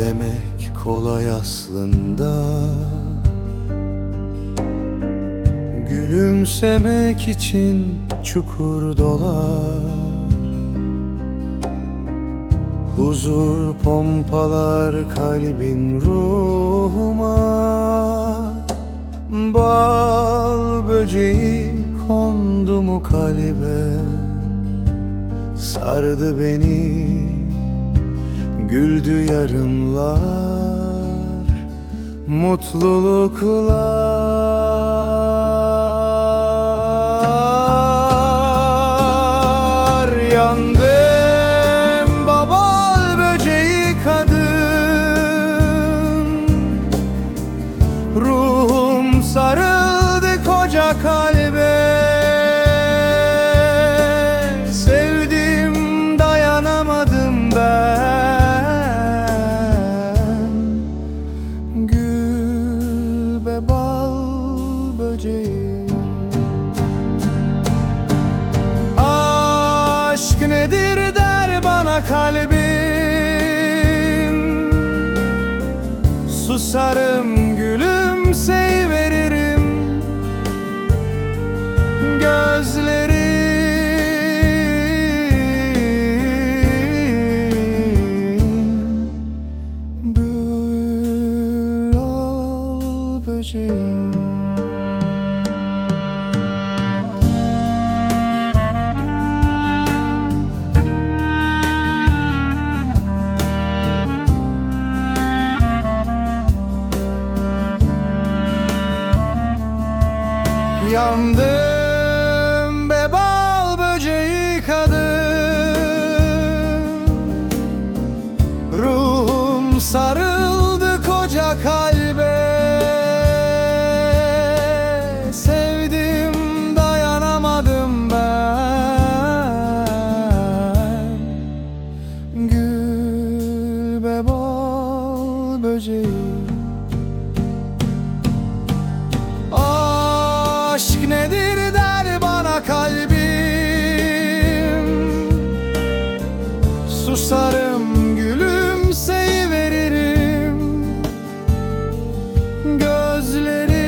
demek kolay aslında. Gülümsemek için çukur dolar. Huzur pompalar kalbin ruhuma. Bal böceği kondu mu kalbe? Sardı beni Güldü yarınlar Mutluluklar nedir der bana kalbim? Susarım gülümseyiveririm Gözlerim Bül al böceğim Yandım be bal böceği kadın Ruhum sarıldı koca kalbe. Sevdim dayanamadım ben. Gül be bal böceği nedir der bana kalbim? Susarım gülümseyiveririm. Gözlerim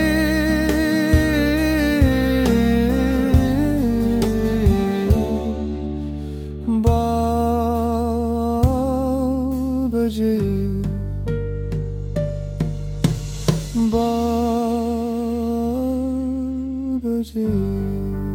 Bal böceği music.